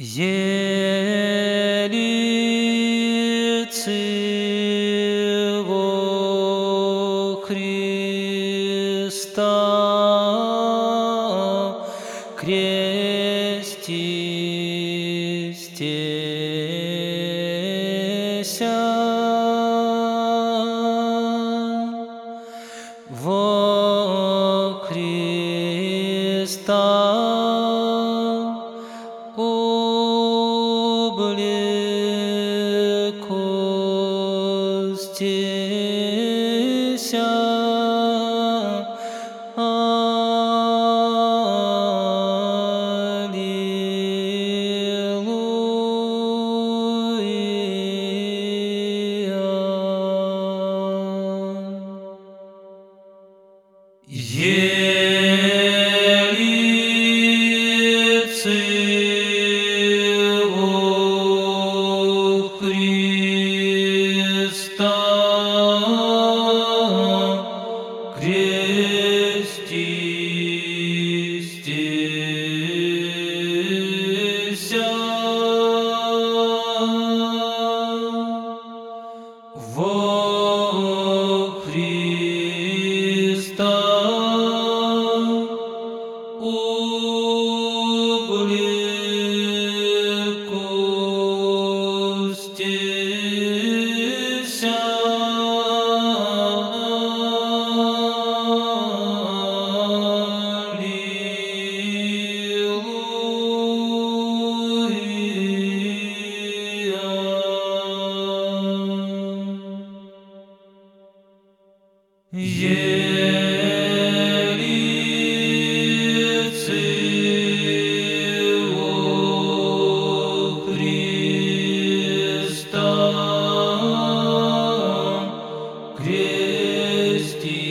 Елицы во Христа крестистеся во Христа облекостеся. Елицы Yeah. Christi.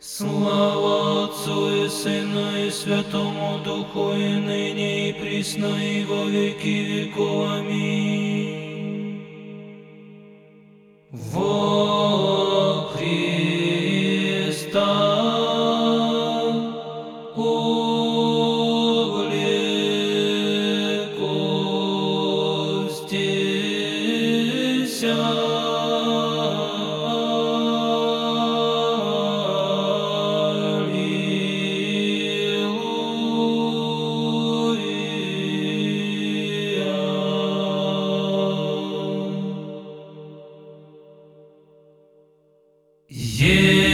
Слава Отцу и Сыну и Святому Духу, и ныне и присно, и во веки веков. Аминь. Во Христа облекостеся. Yeah.